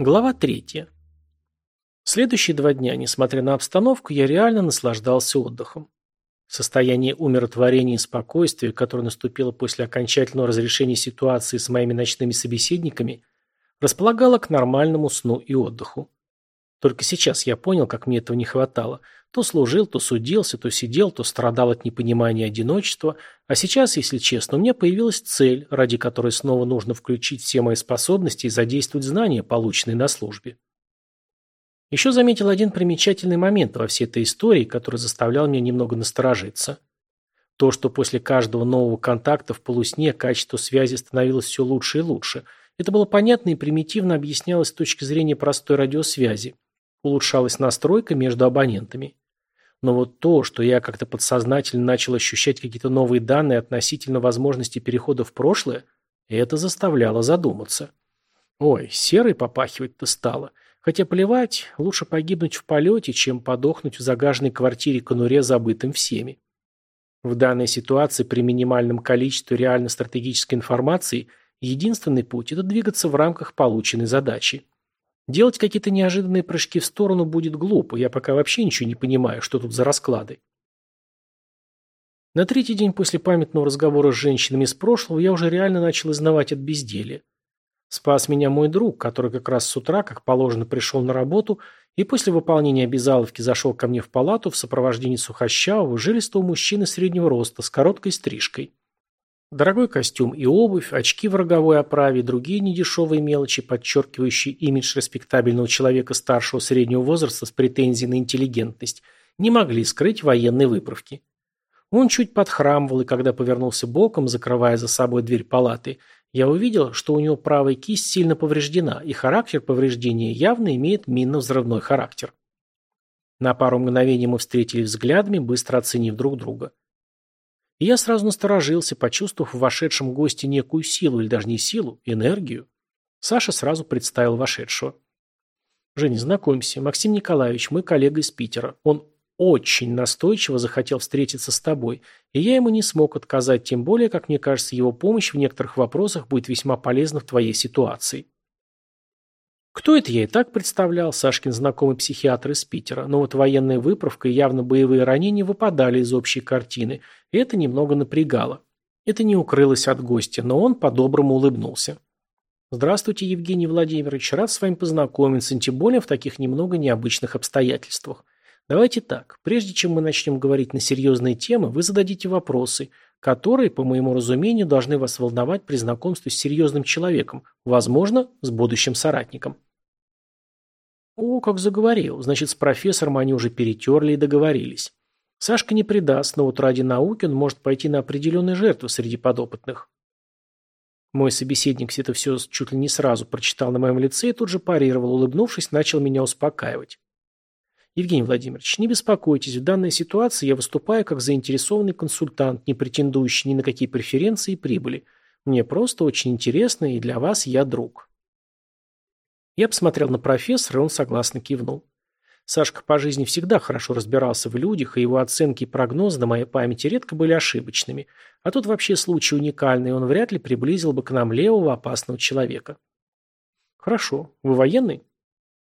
Глава третья. Следующие два дня, несмотря на обстановку, я реально наслаждался отдыхом. Состояние умиротворения и спокойствия, которое наступило после окончательного разрешения ситуации с моими ночными собеседниками, располагало к нормальному сну и отдыху. Только сейчас я понял, как мне этого не хватало. То служил, то судился, то сидел, то страдал от непонимания одиночества. А сейчас, если честно, у меня появилась цель, ради которой снова нужно включить все мои способности и задействовать знания, полученные на службе. Еще заметил один примечательный момент во всей этой истории, который заставлял меня немного насторожиться. То, что после каждого нового контакта в полусне качество связи становилось все лучше и лучше, это было понятно и примитивно объяснялось с точки зрения простой радиосвязи – улучшалась настройка между абонентами. Но вот то, что я как-то подсознательно начал ощущать какие-то новые данные относительно возможности перехода в прошлое, это заставляло задуматься. Ой, серой попахивать-то стало. Хотя плевать, лучше погибнуть в полете, чем подохнуть в загаженной квартире конуре, забытым всеми. В данной ситуации при минимальном количестве реально стратегической информации единственный путь – это двигаться в рамках полученной задачи. Делать какие-то неожиданные прыжки в сторону будет глупо, я пока вообще ничего не понимаю, что тут за расклады. На третий день после памятного разговора с женщинами из прошлого я уже реально начал изнавать от безделья. Спас меня мой друг, который как раз с утра, как положено, пришел на работу и после выполнения обязаловки зашел ко мне в палату в сопровождении сухощавого, жилистого мужчины среднего роста с короткой стрижкой. Дорогой костюм и обувь, очки в роговой оправе и другие недешевые мелочи, подчеркивающие имидж респектабельного человека старшего среднего возраста с претензией на интеллигентность, не могли скрыть военной выправки. Он чуть подхрамывал, и когда повернулся боком, закрывая за собой дверь палаты, я увидел, что у него правая кисть сильно повреждена, и характер повреждения явно имеет минно-взрывной характер. На пару мгновений мы встретились взглядами, быстро оценив друг друга. Я сразу насторожился, почувствовав в вошедшем госте некую силу, или даже не силу, энергию. Саша сразу представил вошедшего. «Женя, знакомься, Максим Николаевич, мой коллега из Питера. Он очень настойчиво захотел встретиться с тобой, и я ему не смог отказать, тем более, как мне кажется, его помощь в некоторых вопросах будет весьма полезна в твоей ситуации». Кто это я и так представлял, Сашкин знакомый психиатр из Питера, но вот военная выправка и явно боевые ранения выпадали из общей картины, и это немного напрягало. Это не укрылось от гостя, но он по-доброму улыбнулся. «Здравствуйте, Евгений Владимирович, рад с вами познакомиться, тем более в таких немного необычных обстоятельствах. Давайте так, прежде чем мы начнем говорить на серьезные темы, вы зададите вопросы, которые, по моему разумению, должны вас волновать при знакомстве с серьезным человеком, возможно, с будущим соратником. О, как заговорил. Значит, с профессором они уже перетерли и договорились. Сашка не предаст, но вот ради науки он может пойти на определенные жертвы среди подопытных. Мой собеседник это все чуть ли не сразу прочитал на моем лице и тут же парировал, улыбнувшись, начал меня успокаивать. Евгений Владимирович, не беспокойтесь, в данной ситуации я выступаю как заинтересованный консультант, не претендующий ни на какие преференции и прибыли. Мне просто очень интересно, и для вас я друг. Я посмотрел на профессора, и он согласно кивнул. Сашка по жизни всегда хорошо разбирался в людях, и его оценки и прогнозы на моей памяти редко были ошибочными. А тут вообще случай уникальный, он вряд ли приблизил бы к нам левого опасного человека. Хорошо. Вы военный?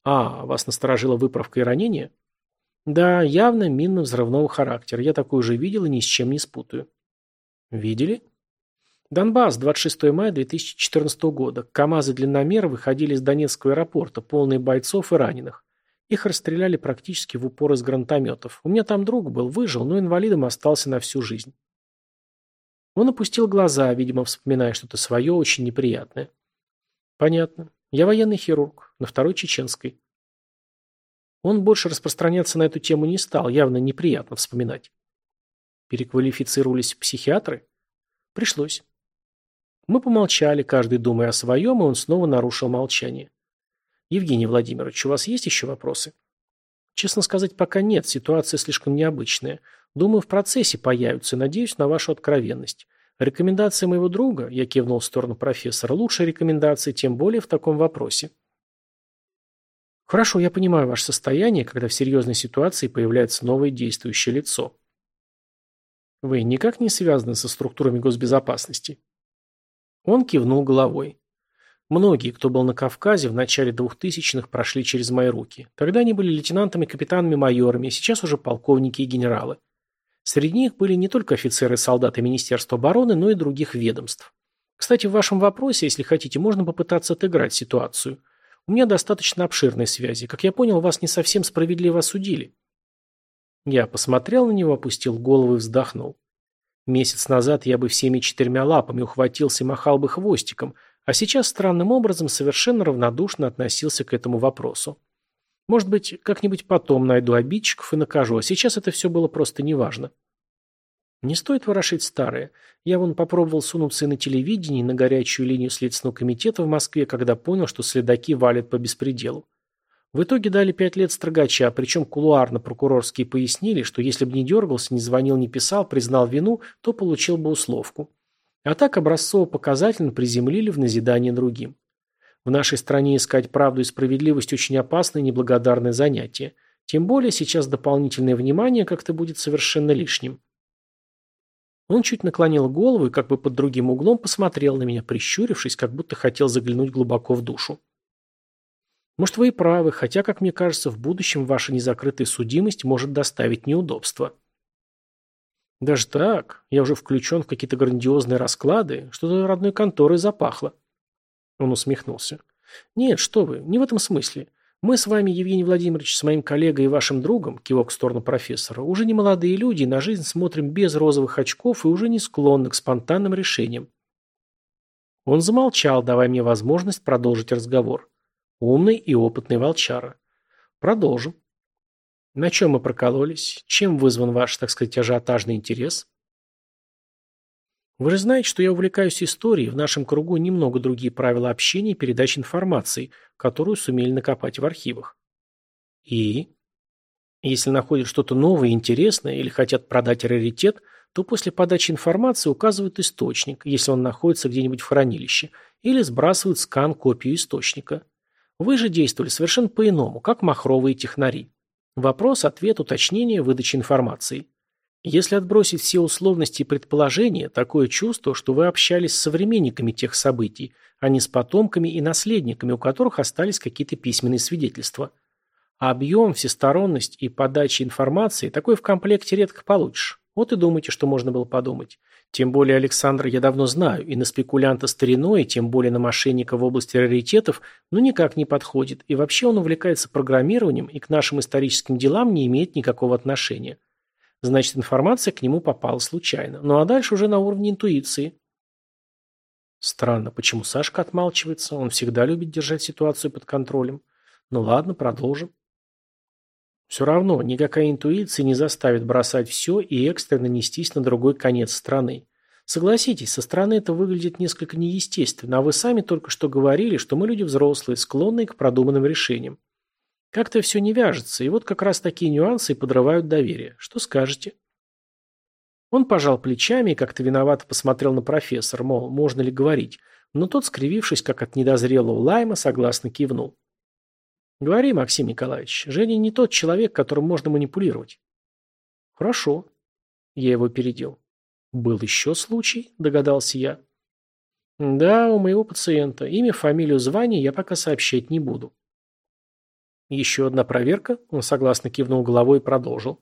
А, вас насторожила выправка и ранение? Да, явно минно-взрывного характера. Я такую же видел и ни с чем не спутаю. Видели? Донбасс, 26 мая 2014 года. КАМАЗы-длинномеры выходили из Донецкого аэропорта, полные бойцов и раненых. Их расстреляли практически в упор из гранатометов. У меня там друг был, выжил, но инвалидом остался на всю жизнь. Он опустил глаза, видимо, вспоминая что-то свое очень неприятное. Понятно. Я военный хирург, на второй чеченской. Он больше распространяться на эту тему не стал, явно неприятно вспоминать. Переквалифицировались психиатры? Пришлось. Мы помолчали, каждый думая о своем, и он снова нарушил молчание. Евгений Владимирович, у вас есть еще вопросы? Честно сказать, пока нет, ситуация слишком необычная. Думаю, в процессе появятся, надеюсь на вашу откровенность. Рекомендация моего друга, я кивнул в сторону профессора, лучшая рекомендация, тем более в таком вопросе. Хорошо, я понимаю ваше состояние, когда в серьезной ситуации появляется новое действующее лицо. Вы никак не связаны со структурами госбезопасности? Он кивнул головой. Многие, кто был на Кавказе в начале 2000-х, прошли через мои руки. Тогда они были лейтенантами, капитанами, майорами, а сейчас уже полковники и генералы. Среди них были не только офицеры и солдаты Министерства обороны, но и других ведомств. Кстати, в вашем вопросе, если хотите, можно попытаться отыграть ситуацию. У меня достаточно обширной связи. Как я понял, вас не совсем справедливо осудили. Я посмотрел на него, опустил голову и вздохнул. Месяц назад я бы всеми четырьмя лапами ухватился и махал бы хвостиком, а сейчас странным образом совершенно равнодушно относился к этому вопросу. Может быть, как-нибудь потом найду обидчиков и накажу, а сейчас это все было просто неважно. Не стоит ворошить старое. Я вон попробовал сунуться и на телевидении, и на горячую линию Следственного комитета в Москве, когда понял, что следаки валят по беспределу. В итоге дали пять лет строгача, причем кулуарно прокурорские пояснили, что если бы не дергался, не звонил, не писал, признал вину, то получил бы условку. А так образцово-показательно приземлили в назидание другим. В нашей стране искать правду и справедливость очень опасное и неблагодарное занятие. Тем более сейчас дополнительное внимание как-то будет совершенно лишним. Он чуть наклонил голову и как бы под другим углом посмотрел на меня, прищурившись, как будто хотел заглянуть глубоко в душу. Может, вы и правы, хотя, как мне кажется, в будущем ваша незакрытая судимость может доставить неудобства. Даже так? Я уже включен в какие-то грандиозные расклады, что-то родной конторой запахло. Он усмехнулся. «Нет, что вы, не в этом смысле. Мы с вами, Евгений Владимирович, с моим коллегой и вашим другом, кивок в сторону профессора, уже не молодые люди на жизнь смотрим без розовых очков и уже не склонны к спонтанным решениям». Он замолчал, давая мне возможность продолжить разговор. Умный и опытный волчара. Продолжим. На чем мы прокололись? Чем вызван ваш, так сказать, ажиотажный интерес? Вы же знаете, что я увлекаюсь историей, в нашем кругу немного другие правила общения и передачи информации, которую сумели накопать в архивах. И? Если находят что-то новое и интересное или хотят продать раритет, то после подачи информации указывают источник, если он находится где-нибудь в хранилище, или сбрасывают скан-копию источника. Вы же действовали совершенно по-иному, как махровые технари. Вопрос, ответ, уточнение, выдача информации. Если отбросить все условности и предположения, такое чувство, что вы общались с современниками тех событий, а не с потомками и наследниками, у которых остались какие-то письменные свидетельства. Объем, всесторонность и подача информации такой в комплекте редко получишь. Вот и думайте, что можно было подумать. Тем более Александра я давно знаю, и на спекулянта стариной, и тем более на мошенника в области раритетов, ну никак не подходит, и вообще он увлекается программированием и к нашим историческим делам не имеет никакого отношения. Значит, информация к нему попала случайно. Ну а дальше уже на уровне интуиции. Странно, почему Сашка отмалчивается? Он всегда любит держать ситуацию под контролем. Ну ладно, продолжим. Все равно, никакая интуиция не заставит бросать все и экстренно нестись на другой конец страны. Согласитесь, со стороны это выглядит несколько неестественно, а вы сами только что говорили, что мы люди взрослые, склонные к продуманным решениям. Как-то все не вяжется, и вот как раз такие нюансы и подрывают доверие. Что скажете? Он пожал плечами и как-то виновато посмотрел на профессора, мол, можно ли говорить, но тот, скривившись, как от недозрелого лайма, согласно кивнул. «Говори, Максим Николаевич, Женя не тот человек, которым можно манипулировать». «Хорошо». Я его передел. «Был еще случай?» – догадался я. «Да, у моего пациента. Имя, фамилию, звание я пока сообщать не буду». Еще одна проверка, он согласно кивнул головой и продолжил.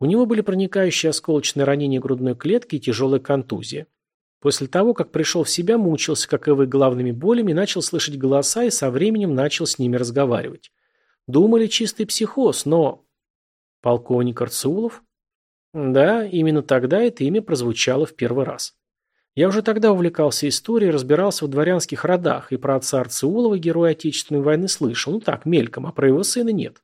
У него были проникающие осколочные ранения грудной клетки и тяжелая контузия. После того, как пришел в себя, мучился, как и вы, главными болями, начал слышать голоса и со временем начал с ними разговаривать. Думали чистый психоз, но... Полковник Арцеулов? Да, именно тогда это имя прозвучало в первый раз. Я уже тогда увлекался историей, разбирался в дворянских родах, и про отца Арцеулова, героя Отечественной войны, слышал. Ну так, мельком, а про его сына нет.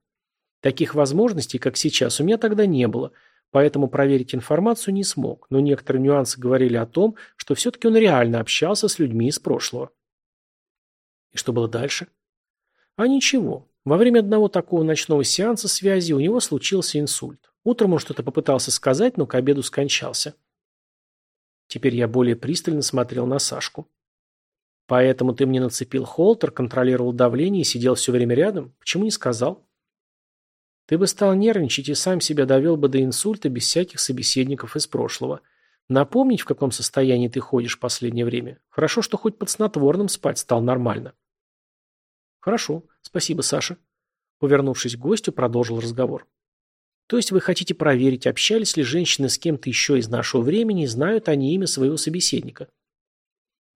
Таких возможностей, как сейчас, у меня тогда не было, поэтому проверить информацию не смог, но некоторые нюансы говорили о том, что все-таки он реально общался с людьми из прошлого. И что было дальше? А ничего. Во время одного такого ночного сеанса связи у него случился инсульт. Утром он что-то попытался сказать, но к обеду скончался. Теперь я более пристально смотрел на Сашку. Поэтому ты мне нацепил холтер, контролировал давление и сидел все время рядом? Почему не сказал? Ты бы стал нервничать и сам себя довел бы до инсульта без всяких собеседников из прошлого. Напомнить, в каком состоянии ты ходишь в последнее время? Хорошо, что хоть под снотворным спать стал нормально. Хорошо, спасибо, Саша. Повернувшись к гостю, продолжил разговор. То есть вы хотите проверить, общались ли женщины с кем-то еще из нашего времени и знают они имя своего собеседника?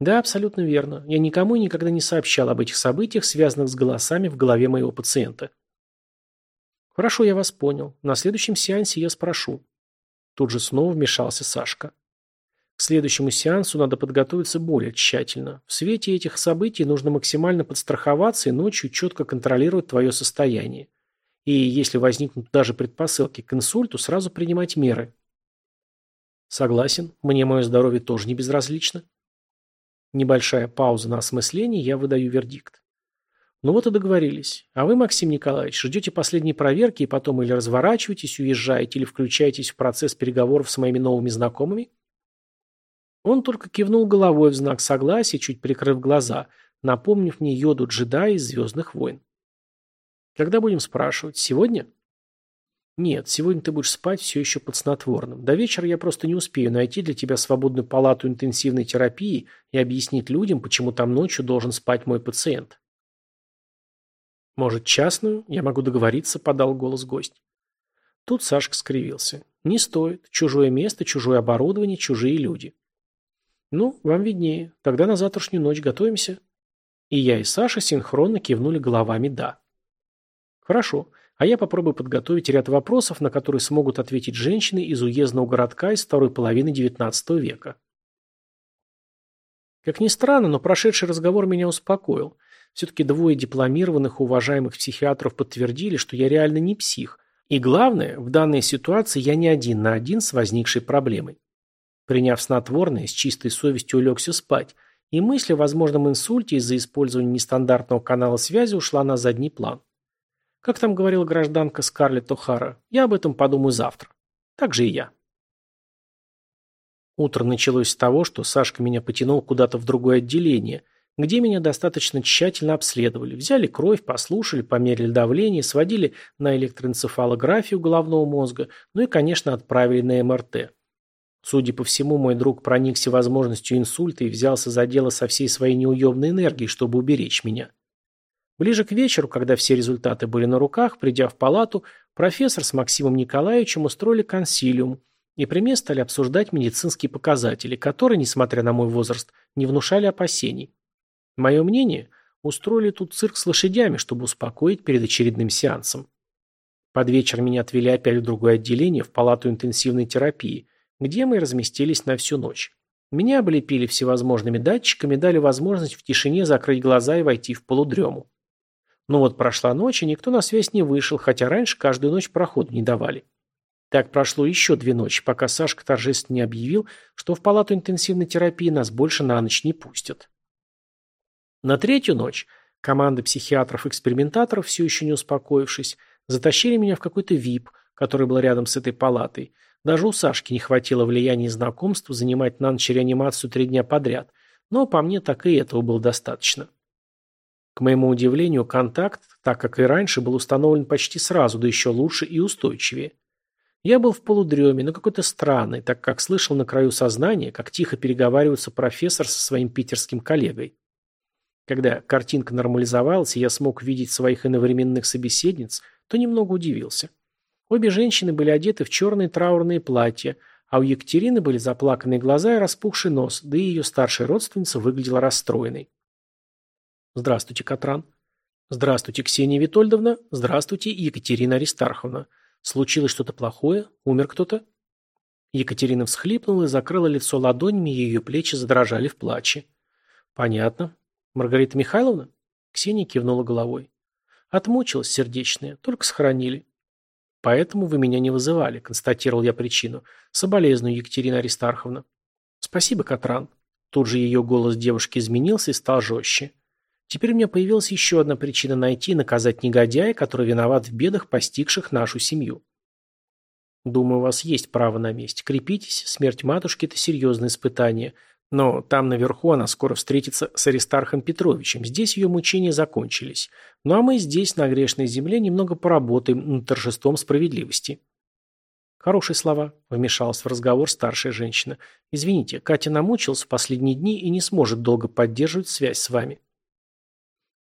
Да, абсолютно верно. Я никому и никогда не сообщал об этих событиях, связанных с голосами в голове моего пациента. Хорошо, я вас понял. На следующем сеансе я спрошу. Тут же снова вмешался Сашка. К следующему сеансу надо подготовиться более тщательно. В свете этих событий нужно максимально подстраховаться и ночью четко контролировать твое состояние. И если возникнут даже предпосылки к инсульту, сразу принимать меры. Согласен, мне мое здоровье тоже не безразлично. Небольшая пауза на осмысление, я выдаю вердикт. Ну вот и договорились. А вы, Максим Николаевич, ждете последней проверки и потом или разворачиваетесь, уезжаете, или включаетесь в процесс переговоров с моими новыми знакомыми? Он только кивнул головой в знак согласия, чуть прикрыв глаза, напомнив мне йоду джедая из «Звездных войн». Когда будем спрашивать? Сегодня? Нет, сегодня ты будешь спать все еще под снотворным. До вечера я просто не успею найти для тебя свободную палату интенсивной терапии и объяснить людям, почему там ночью должен спать мой пациент. Может, частную? Я могу договориться, подал голос гость. Тут Сашка скривился. Не стоит. Чужое место, чужое оборудование, чужие люди. Ну, вам виднее. Тогда на завтрашнюю ночь готовимся. И я, и Саша синхронно кивнули головами «да». Хорошо. А я попробую подготовить ряд вопросов, на которые смогут ответить женщины из уездного городка из второй половины XIX века. Как ни странно, но прошедший разговор меня успокоил. Все-таки двое дипломированных уважаемых психиатров подтвердили, что я реально не псих. И главное, в данной ситуации я не один на один с возникшей проблемой. Приняв снотворное, с чистой совестью улегся спать, и мысль о возможном инсульте из-за использования нестандартного канала связи ушла на задний план. Как там говорила гражданка Скарлетт О'Хара, я об этом подумаю завтра. Так же и я. Утро началось с того, что Сашка меня потянул куда-то в другое отделение, где меня достаточно тщательно обследовали. Взяли кровь, послушали, померили давление, сводили на электроэнцефалографию головного мозга, ну и, конечно, отправили на МРТ. Судя по всему, мой друг проникся возможностью инсульта и взялся за дело со всей своей неуемной энергией, чтобы уберечь меня. Ближе к вечеру, когда все результаты были на руках, придя в палату, профессор с Максимом Николаевичем устроили консилиум, и при мне стали обсуждать медицинские показатели, которые, несмотря на мой возраст, не внушали опасений. Мое мнение, устроили тут цирк с лошадями, чтобы успокоить перед очередным сеансом. Под вечер меня отвели опять в другое отделение, в палату интенсивной терапии, где мы разместились на всю ночь. Меня облепили всевозможными датчиками, дали возможность в тишине закрыть глаза и войти в полудрему. Но вот прошла ночь, и никто на связь не вышел, хотя раньше каждую ночь проход не давали. Так прошло еще две ночи, пока Сашка торжественно не объявил, что в палату интенсивной терапии нас больше на ночь не пустят. На третью ночь команда психиатров-экспериментаторов, все еще не успокоившись, затащили меня в какой-то ВИП, который был рядом с этой палатой. Даже у Сашки не хватило влияния и знакомства занимать на ночь реанимацию три дня подряд, но по мне так и этого было достаточно. К моему удивлению, контакт, так как и раньше, был установлен почти сразу, да еще лучше и устойчивее. Я был в полудреме, но какой-то странный, так как слышал на краю сознания, как тихо переговаривается профессор со своим питерским коллегой. Когда картинка нормализовалась, и я смог видеть своих иновременных собеседниц, то немного удивился. Обе женщины были одеты в черные траурные платья, а у Екатерины были заплаканные глаза и распухший нос, да и ее старшая родственница выглядела расстроенной. Здравствуйте, Катран. Здравствуйте, Ксения Витольдовна. Здравствуйте, Екатерина Аристарховна. Случилось что-то плохое? Умер кто-то? Екатерина всхлипнула и закрыла лицо ладонями, и ее плечи задрожали в плаче. Понятно. Маргарита Михайловна? Ксения кивнула головой. Отмучилась сердечная, только сохранили. Поэтому вы меня не вызывали, констатировал я причину. Соболезную, Екатерина Аристарховна. Спасибо, Катран. Тут же ее голос девушки изменился и стал жестче. Теперь у меня появилась еще одна причина найти и наказать негодяя, который виноват в бедах, постигших нашу семью. Думаю, у вас есть право на месть. Крепитесь, смерть матушки – это серьезное испытание. Но там наверху она скоро встретится с Аристархом Петровичем. Здесь ее мучения закончились. Ну а мы здесь, на грешной земле, немного поработаем над торжеством справедливости. Хорошие слова, вмешалась в разговор старшая женщина. Извините, Катя намучилась в последние дни и не сможет долго поддерживать связь с вами.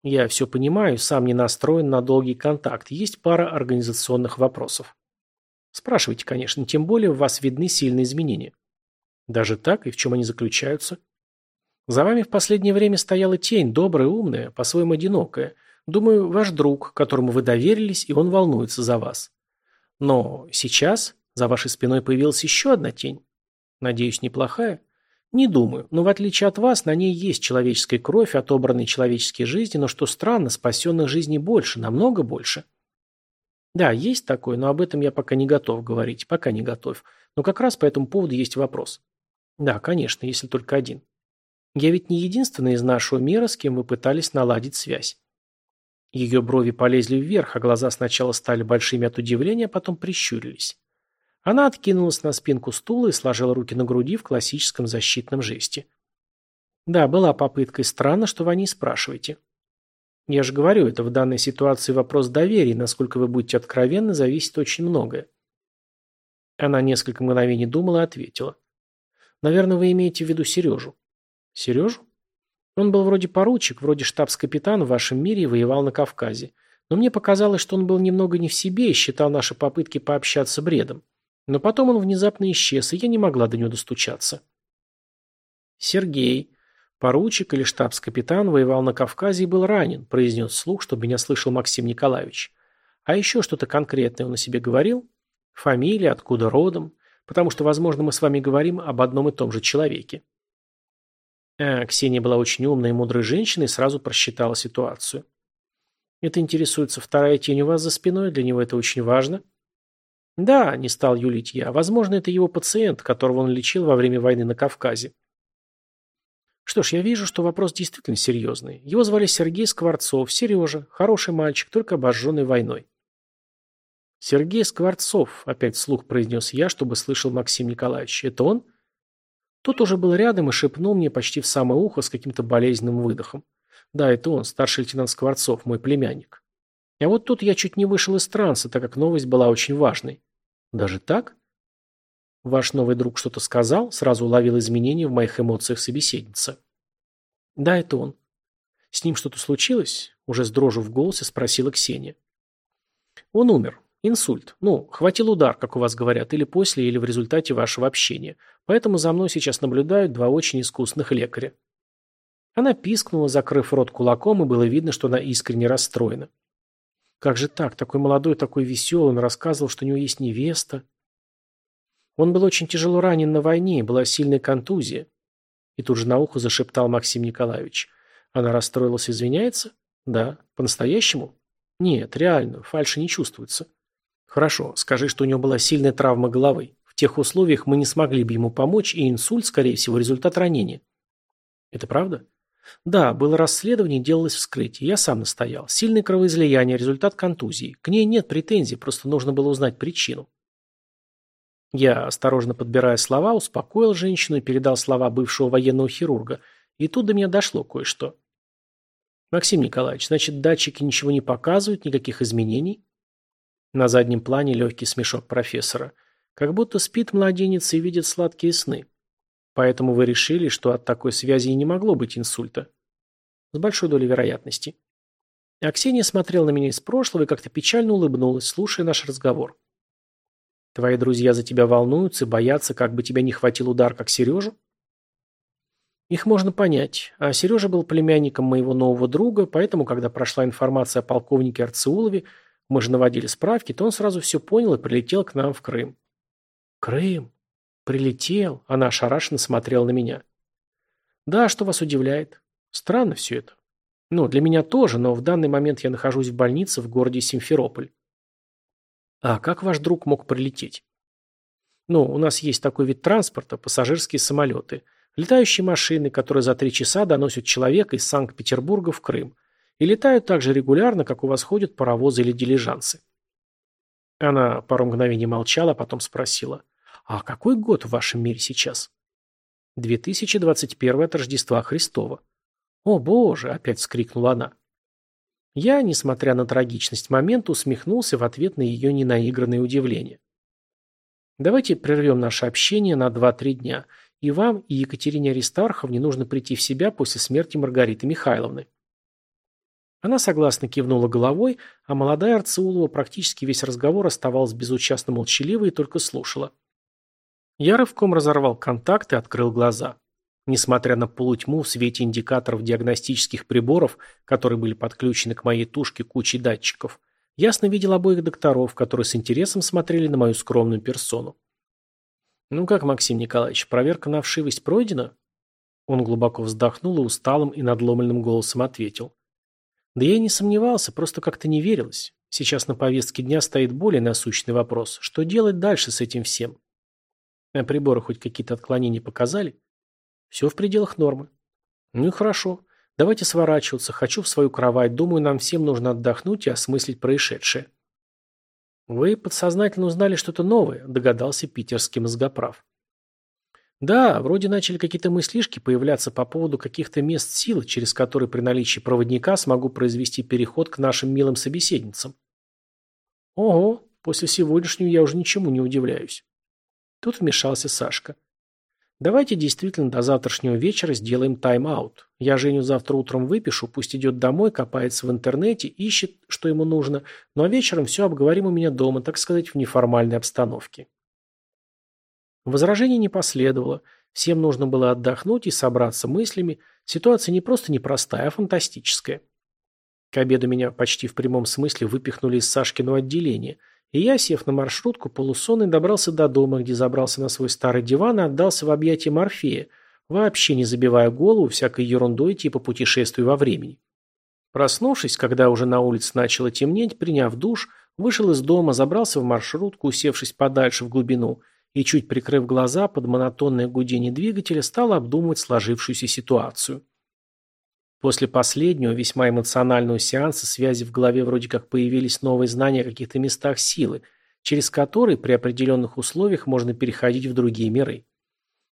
Я все понимаю, сам не настроен на долгий контакт. Есть пара организационных вопросов. Спрашивайте, конечно, тем более в вас видны сильные изменения. Даже так? И в чем они заключаются? За вами в последнее время стояла тень, добрая, умная, по-своему одинокая. Думаю, ваш друг, которому вы доверились, и он волнуется за вас. Но сейчас за вашей спиной появилась еще одна тень. Надеюсь, неплохая? Не думаю, но в отличие от вас, на ней есть человеческая кровь, отобранные человеческие жизни, но что странно, спасенных жизней больше, намного больше. Да, есть такое, но об этом я пока не готов говорить, пока не готов. Но как раз по этому поводу есть вопрос. Да, конечно, если только один. Я ведь не единственный из нашего мира, с кем вы пытались наладить связь. Ее брови полезли вверх, а глаза сначала стали большими от удивления, а потом прищурились. Она откинулась на спинку стула и сложила руки на груди в классическом защитном жесте. Да, была попытка, и странно, что вы о ней спрашиваете. Я же говорю, это в данной ситуации вопрос доверия, насколько вы будете откровенны, зависит очень многое. Она несколько мгновений думала и ответила. Наверное, вы имеете в виду Сережу. Сережу? Он был вроде поручик, вроде штабс-капитан в вашем мире и воевал на Кавказе. Но мне показалось, что он был немного не в себе и считал наши попытки пообщаться бредом. Но потом он внезапно исчез, и я не могла до него достучаться. Сергей, поручик или штабс-капитан, воевал на Кавказе и был ранен, произнес слух, чтобы меня слышал Максим Николаевич. А еще что-то конкретное он о себе говорил? Фамилия, откуда родом? Потому что, возможно, мы с вами говорим об одном и том же человеке. А, Ксения была очень умной и мудрой женщиной и сразу просчитала ситуацию. Это интересуется вторая тень у вас за спиной, для него это очень важно. Да, не стал юлить я. Возможно, это его пациент, которого он лечил во время войны на Кавказе. Что ж, я вижу, что вопрос действительно серьезный. Его звали Сергей Скворцов, Сережа, хороший мальчик, только обожженный войной. Сергей Скворцов, опять вслух произнес я, чтобы слышал Максим Николаевич. Это он? Тот уже был рядом и шепнул мне почти в самое ухо с каким-то болезненным выдохом. Да, это он, старший лейтенант Скворцов, мой племянник. А вот тут я чуть не вышел из транса, так как новость была очень важной. Даже так? Ваш новый друг что-то сказал? Сразу уловил изменения в моих эмоциях собеседница. Да, это он. С ним что-то случилось? Уже с дрожью в голосе спросила Ксения. Он умер. Инсульт. Ну, хватил удар, как у вас говорят, или после, или в результате вашего общения. Поэтому за мной сейчас наблюдают два очень искусных лекаря. Она пискнула, закрыв рот кулаком, и было видно, что она искренне расстроена. Как же так? Такой молодой, такой веселый, он рассказывал, что у него есть невеста. Он был очень тяжело ранен на войне, была сильная контузия. И тут же на ухо зашептал Максим Николаевич. Она расстроилась извиняется? Да. По-настоящему? Нет, реально, фальши не чувствуется. Хорошо, скажи, что у него была сильная травма головы. В тех условиях мы не смогли бы ему помочь, и инсульт, скорее всего, результат ранения. Это правда? Да, было расследование, делалось вскрытие. Я сам настоял. Сильное кровоизлияние, результат контузии. К ней нет претензий, просто нужно было узнать причину. Я, осторожно подбирая слова, успокоил женщину и передал слова бывшего военного хирурга. И тут до меня дошло кое-что. Максим Николаевич, значит, датчики ничего не показывают, никаких изменений? На заднем плане легкий смешок профессора. Как будто спит младенец и видит сладкие сны. Поэтому вы решили, что от такой связи и не могло быть инсульта. С большой долей вероятности. А Ксения смотрела на меня из прошлого и как-то печально улыбнулась, слушая наш разговор. Твои друзья за тебя волнуются боятся, как бы тебя не хватил удар, как Сережу? Их можно понять. А Сережа был племянником моего нового друга, поэтому, когда прошла информация о полковнике Арцеулове, мы же наводили справки, то он сразу все понял и прилетел к нам в Крым. Крым? «Прилетел?» Она ошарашенно смотрела на меня. «Да, что вас удивляет? Странно все это. Ну, для меня тоже, но в данный момент я нахожусь в больнице в городе Симферополь». «А как ваш друг мог прилететь?» «Ну, у нас есть такой вид транспорта, пассажирские самолеты. Летающие машины, которые за три часа доносят человека из Санкт-Петербурга в Крым. И летают так же регулярно, как у вас ходят паровозы или дилижансы». Она пару мгновений молчала, а потом спросила. А какой год в вашем мире сейчас? 2021 от Рождества Христова. О боже, опять вскрикнула она. Я, несмотря на трагичность момента, усмехнулся в ответ на ее ненаигранное удивление. Давайте прервем наше общение на 2-3 дня. И вам, и Екатерине Аристарховне нужно прийти в себя после смерти Маргариты Михайловны. Она согласно кивнула головой, а молодая Арцеулова практически весь разговор оставалась безучастно молчаливой и только слушала. Я рывком разорвал контакт и открыл глаза. Несмотря на полутьму в свете индикаторов диагностических приборов, которые были подключены к моей тушке кучей датчиков, ясно видел обоих докторов, которые с интересом смотрели на мою скромную персону. «Ну как, Максим Николаевич, проверка на вшивость пройдена?» Он глубоко вздохнул и усталым и надломленным голосом ответил. «Да я не сомневался, просто как-то не верилось. Сейчас на повестке дня стоит более насущный вопрос. Что делать дальше с этим всем?» А приборы хоть какие-то отклонения показали? Все в пределах нормы. Ну и хорошо. Давайте сворачиваться. Хочу в свою кровать. Думаю, нам всем нужно отдохнуть и осмыслить происшедшее. Вы подсознательно узнали что-то новое, догадался питерский мозгоправ. Да, вроде начали какие-то мыслишки появляться по поводу каких-то мест силы, через которые при наличии проводника смогу произвести переход к нашим милым собеседницам. Ого, после сегодняшнего я уже ничему не удивляюсь. Тут вмешался Сашка. Давайте действительно до завтрашнего вечера сделаем тайм-аут. Я Женю завтра утром выпишу, пусть идет домой, копается в интернете, ищет, что ему нужно, ну а вечером все обговорим у меня дома, так сказать, в неформальной обстановке. Возражений не последовало. Всем нужно было отдохнуть и собраться мыслями. Ситуация не просто непростая, а фантастическая. К обеду меня почти в прямом смысле выпихнули из Сашкиного отделения – и я, сев на маршрутку, полусонный добрался до дома, где забрался на свой старый диван и отдался в объятия Морфея, вообще не забивая голову всякой ерундой типа путешествий во времени. Проснувшись, когда уже на улице начало темнеть, приняв душ, вышел из дома, забрался в маршрутку, усевшись подальше в глубину, и, чуть прикрыв глаза под монотонное гудение двигателя, стал обдумывать сложившуюся ситуацию. После последнего, весьма эмоционального сеанса связи в голове вроде как появились новые знания о каких-то местах силы, через которые при определенных условиях можно переходить в другие миры.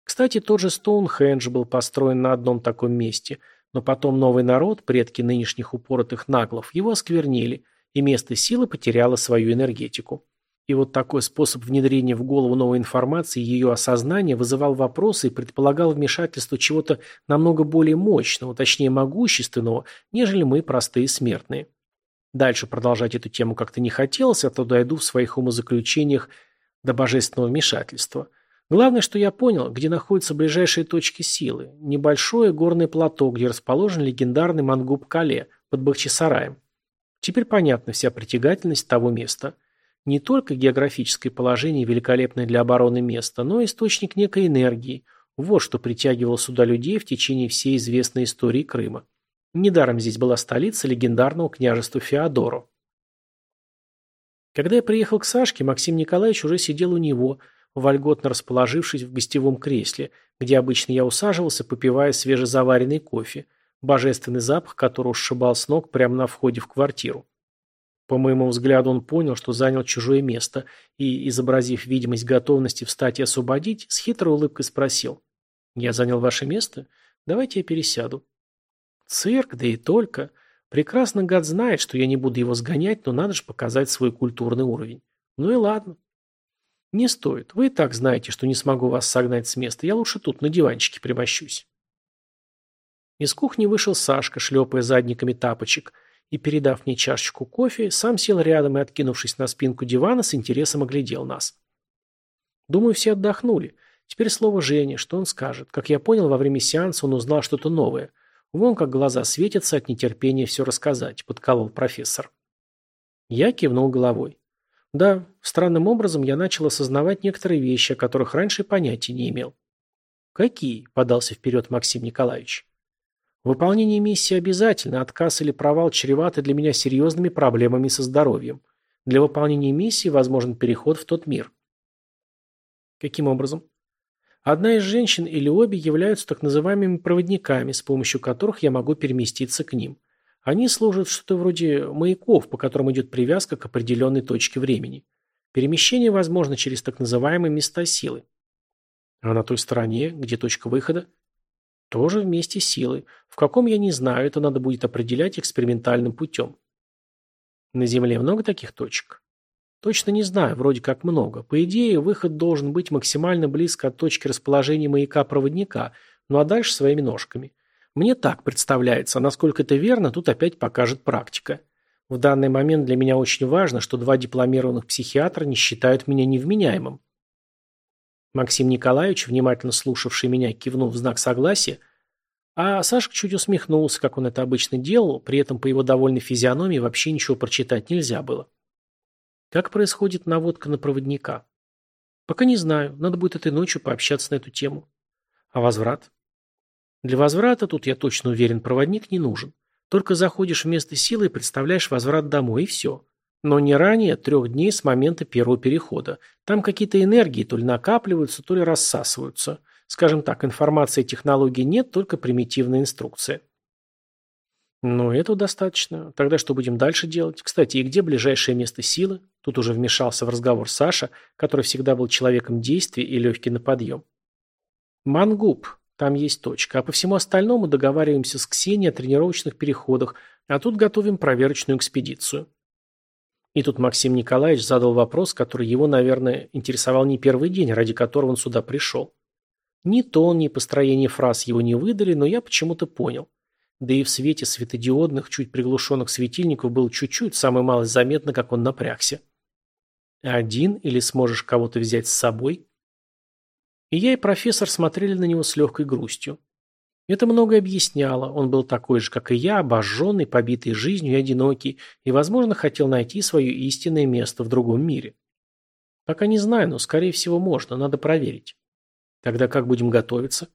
Кстати, тот же Стоунхендж был построен на одном таком месте, но потом новый народ, предки нынешних упоротых наглов, его осквернили, и место силы потеряло свою энергетику. И вот такой способ внедрения в голову новой информации и ее осознания вызывал вопросы и предполагал вмешательство чего-то намного более мощного, точнее могущественного, нежели мы, простые смертные. Дальше продолжать эту тему как-то не хотелось, а то дойду в своих умозаключениях до божественного вмешательства. Главное, что я понял, где находятся ближайшие точки силы. Небольшое горное плато, где расположен легендарный Мангуб-Кале под Бахчисараем. Теперь понятна вся притягательность того места – не только географическое положение великолепное для обороны место, но и источник некой энергии. Вот что притягивало сюда людей в течение всей известной истории Крыма. Недаром здесь была столица легендарного княжества Феодоро. Когда я приехал к Сашке, Максим Николаевич уже сидел у него, вольготно расположившись в гостевом кресле, где обычно я усаживался, попивая свежезаваренный кофе, божественный запах которого сшибал с ног прямо на входе в квартиру. По моему взгляду, он понял, что занял чужое место, и, изобразив видимость готовности встать и освободить, с хитрой улыбкой спросил. «Я занял ваше место? Давайте я пересяду». «Цирк, да и только. Прекрасно гад знает, что я не буду его сгонять, но надо же показать свой культурный уровень. Ну и ладно». «Не стоит. Вы и так знаете, что не смогу вас согнать с места. Я лучше тут на диванчике примощусь». Из кухни вышел Сашка, шлепая задниками тапочек – и, передав мне чашечку кофе, сам сел рядом и, откинувшись на спинку дивана, с интересом оглядел нас. Думаю, все отдохнули. Теперь слово Жене, что он скажет. Как я понял, во время сеанса он узнал что-то новое. Вон как глаза светятся от нетерпения все рассказать, подколол профессор. Я кивнул головой. Да, странным образом я начал осознавать некоторые вещи, о которых раньше понятия не имел. Какие? Подался вперед Максим Николаевич. Выполнение миссии обязательно, отказ или провал чреваты для меня серьезными проблемами со здоровьем. Для выполнения миссии возможен переход в тот мир. Каким образом? Одна из женщин или обе являются так называемыми проводниками, с помощью которых я могу переместиться к ним. Они служат что-то вроде маяков, по которым идет привязка к определенной точке времени. Перемещение возможно через так называемые места силы. А на той стороне, где точка выхода? Тоже вместе силы. В каком я не знаю, это надо будет определять экспериментальным путем. На Земле много таких точек? Точно не знаю, вроде как много. По идее, выход должен быть максимально близко от точки расположения маяка проводника, ну а дальше своими ножками. Мне так представляется, а насколько это верно, тут опять покажет практика. В данный момент для меня очень важно, что два дипломированных психиатра не считают меня невменяемым. Максим Николаевич, внимательно слушавший меня, кивнул в знак согласия, а Сашка чуть усмехнулся, как он это обычно делал, при этом по его довольной физиономии вообще ничего прочитать нельзя было. Как происходит наводка на проводника? Пока не знаю, надо будет этой ночью пообщаться на эту тему. А возврат? Для возврата, тут я точно уверен, проводник не нужен. Только заходишь в место силы и представляешь возврат домой, и все. Но не ранее трех дней с момента первого перехода. Там какие-то энергии то ли накапливаются, то ли рассасываются. Скажем так, информации и технологий нет, только примитивная инструкция. Ну, этого достаточно. Тогда что будем дальше делать? Кстати, и где ближайшее место силы? Тут уже вмешался в разговор Саша, который всегда был человеком действия и легкий на подъем. Мангуб, там есть точка. А по всему остальному договариваемся с Ксенией о тренировочных переходах, а тут готовим проверочную экспедицию. И тут Максим Николаевич задал вопрос, который его, наверное, интересовал не первый день, ради которого он сюда пришел. Ни тон, ни построение фраз его не выдали, но я почему-то понял. Да и в свете светодиодных, чуть приглушенных светильников было чуть-чуть, самое малость заметно, как он напрягся. Один или сможешь кого-то взять с собой? И я, и профессор смотрели на него с легкой грустью. Это многое объясняло. Он был такой же, как и я, обожженный, побитый жизнью и одинокий, и, возможно, хотел найти свое истинное место в другом мире. Пока не знаю, но, скорее всего, можно, надо проверить. Тогда как будем готовиться?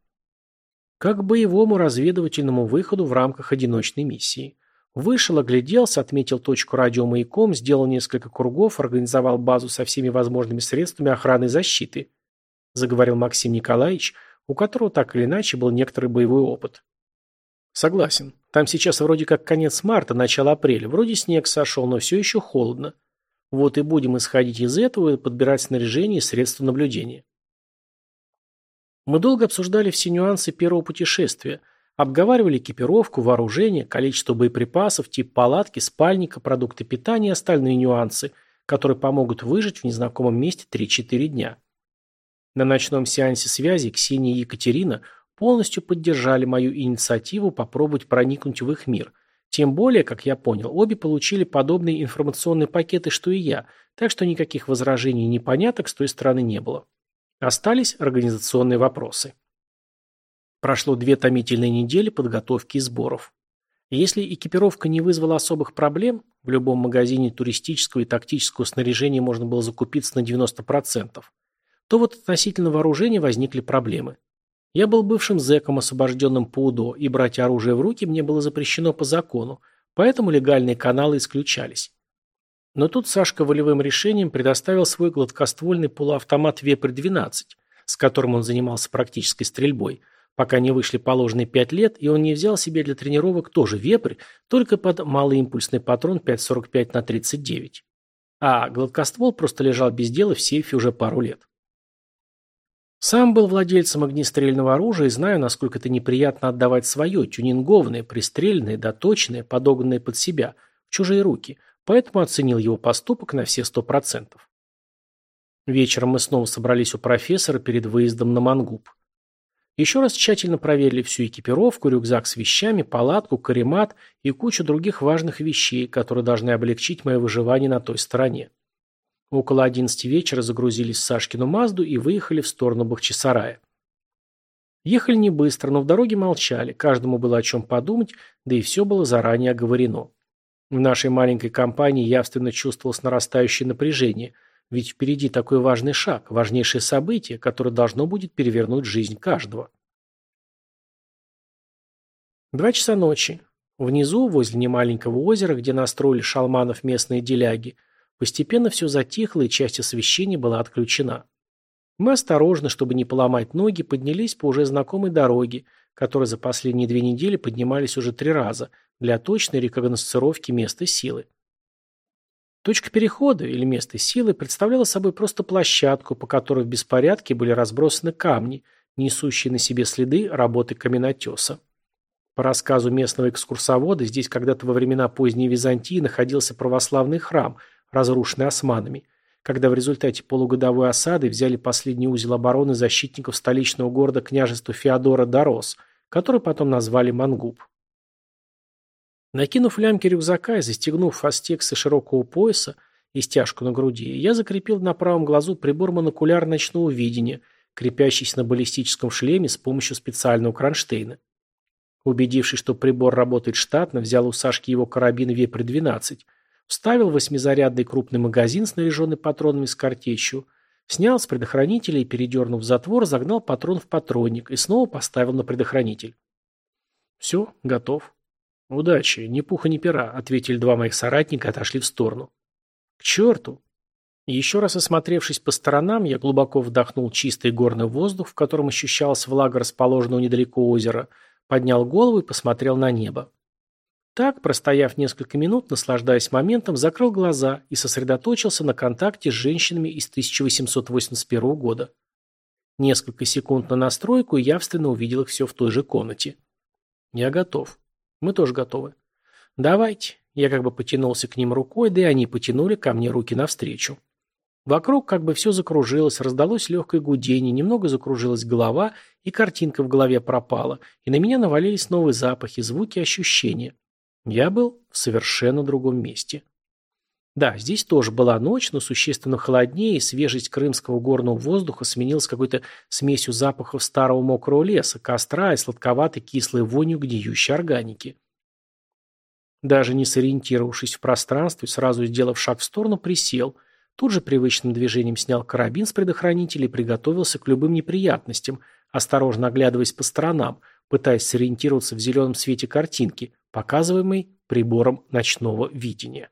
Как к боевому разведывательному выходу в рамках одиночной миссии. Вышел, огляделся, отметил точку радиомаяком, сделал несколько кругов, организовал базу со всеми возможными средствами охраны и защиты – заговорил Максим Николаевич, у которого так или иначе был некоторый боевой опыт. Согласен. Там сейчас вроде как конец марта, начало апреля. Вроде снег сошел, но все еще холодно. Вот и будем исходить из этого и подбирать снаряжение и средства наблюдения. Мы долго обсуждали все нюансы первого путешествия, обговаривали экипировку, вооружение, количество боеприпасов, тип палатки, спальника, продукты питания и остальные нюансы, которые помогут выжить в незнакомом месте 3-4 дня. На ночном сеансе связи Ксения и Екатерина полностью поддержали мою инициативу попробовать проникнуть в их мир. Тем более, как я понял, обе получили подобные информационные пакеты, что и я, так что никаких возражений и непоняток с той стороны не было. Остались организационные вопросы. Прошло две томительные недели подготовки и сборов. Если экипировка не вызвала особых проблем, в любом магазине туристического и тактического снаряжения можно было закупиться на 90%, то вот относительно вооружения возникли проблемы. Я был бывшим зэком, освобожденным по УДО, и брать оружие в руки мне было запрещено по закону, поэтому легальные каналы исключались. Но тут Сашка волевым решением предоставил свой гладкоствольный полуавтомат Вепрь-12, с которым он занимался практической стрельбой, пока не вышли положенные 5 лет, и он не взял себе для тренировок тоже Вепрь, только под малоимпульсный патрон 5,45 на 39. А гладкоствол просто лежал без дела в сейфе уже пару лет. Сам был владельцем огнестрельного оружия и знаю, насколько это неприятно отдавать свое, тюнингованное, пристреленное, доточенное, подогнанное под себя, в чужие руки, поэтому оценил его поступок на все сто процентов. Вечером мы снова собрались у профессора перед выездом на Мангуб. Еще раз тщательно проверили всю экипировку, рюкзак с вещами, палатку, каремат и кучу других важных вещей, которые должны облегчить мое выживание на той стороне. Около одиннадцати вечера загрузились в Сашкину Мазду и выехали в сторону Бахчисарая. Ехали не быстро, но в дороге молчали, каждому было о чем подумать, да и все было заранее оговорено. В нашей маленькой компании явственно чувствовалось нарастающее напряжение, ведь впереди такой важный шаг, важнейшее событие, которое должно будет перевернуть жизнь каждого. Два часа ночи. Внизу, возле немаленького озера, где настроили шалманов местные деляги, Постепенно все затихло, и часть освещения была отключена. Мы осторожно, чтобы не поломать ноги, поднялись по уже знакомой дороге, которой за последние две недели поднимались уже три раза, для точной рекогносцировки места силы. Точка перехода, или место силы, представляла собой просто площадку, по которой в беспорядке были разбросаны камни, несущие на себе следы работы каменотеса. По рассказу местного экскурсовода, здесь когда-то во времена поздней Византии находился православный храм – разрушенный османами, когда в результате полугодовой осады взяли последний узел обороны защитников столичного города княжества Феодора Дорос, который потом назвали Мангуб. Накинув лямки рюкзака и застегнув фастексы широкого пояса и стяжку на груди, я закрепил на правом глазу прибор монокуляр ночного видения, крепящийся на баллистическом шлеме с помощью специального кронштейна. Убедившись, что прибор работает штатно, взял у Сашки его карабин Вепрь-12, вставил восьмизарядный крупный магазин, снаряженный патронами с картечью, снял с предохранителя и, передернув затвор, загнал патрон в патронник и снова поставил на предохранитель. «Все, готов». «Удачи, ни пуха, ни пера», — ответили два моих соратника и отошли в сторону. «К черту!» Еще раз осмотревшись по сторонам, я глубоко вдохнул чистый горный воздух, в котором ощущалась влага расположенного недалеко озера, поднял голову и посмотрел на небо. Так, простояв несколько минут, наслаждаясь моментом, закрыл глаза и сосредоточился на контакте с женщинами из 1881 года. Несколько секунд на настройку, и явственно увидел их все в той же комнате. Я готов. Мы тоже готовы. Давайте. Я как бы потянулся к ним рукой, да и они потянули ко мне руки навстречу. Вокруг как бы все закружилось, раздалось легкое гудение, немного закружилась голова, и картинка в голове пропала, и на меня навалились новые запахи, звуки, ощущения. Я был в совершенно другом месте. Да, здесь тоже была ночь, но существенно холоднее, и свежесть крымского горного воздуха сменилась какой-то смесью запахов старого мокрого леса, костра и сладковатой кислой вонью гниющей органики. Даже не сориентировавшись в пространстве, сразу сделав шаг в сторону, присел – Тут же привычным движением снял карабин с предохранителя и приготовился к любым неприятностям, осторожно оглядываясь по сторонам, пытаясь сориентироваться в зеленом свете картинки, показываемой прибором ночного видения.